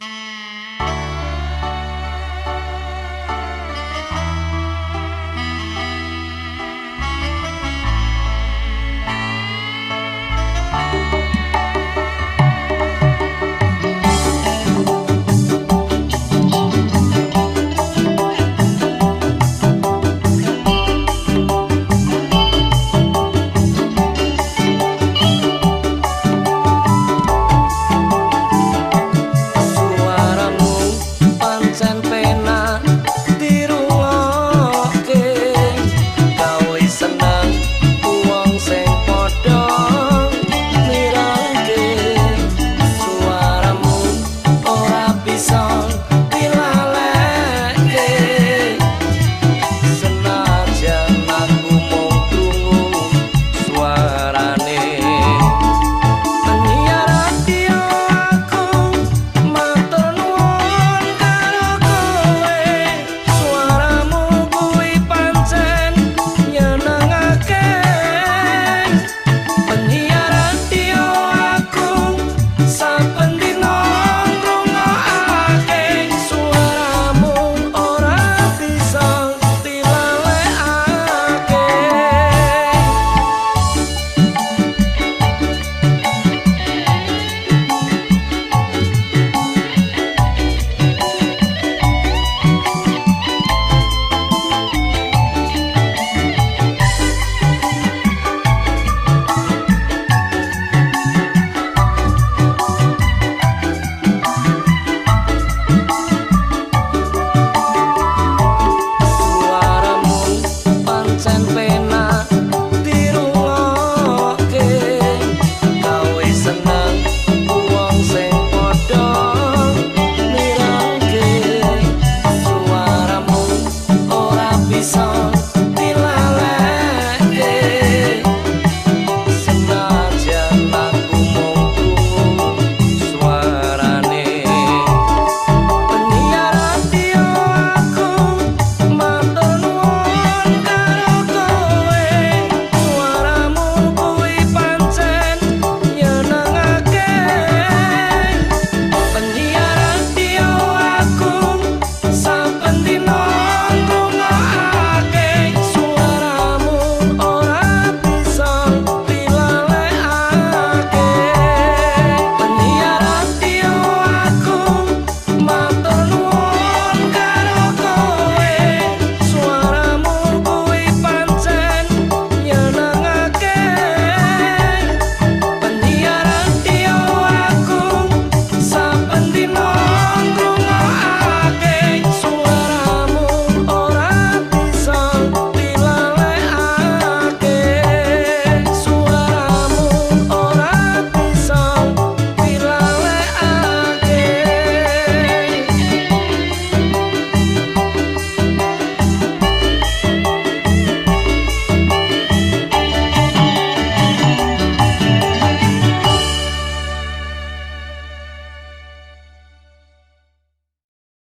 Bye. and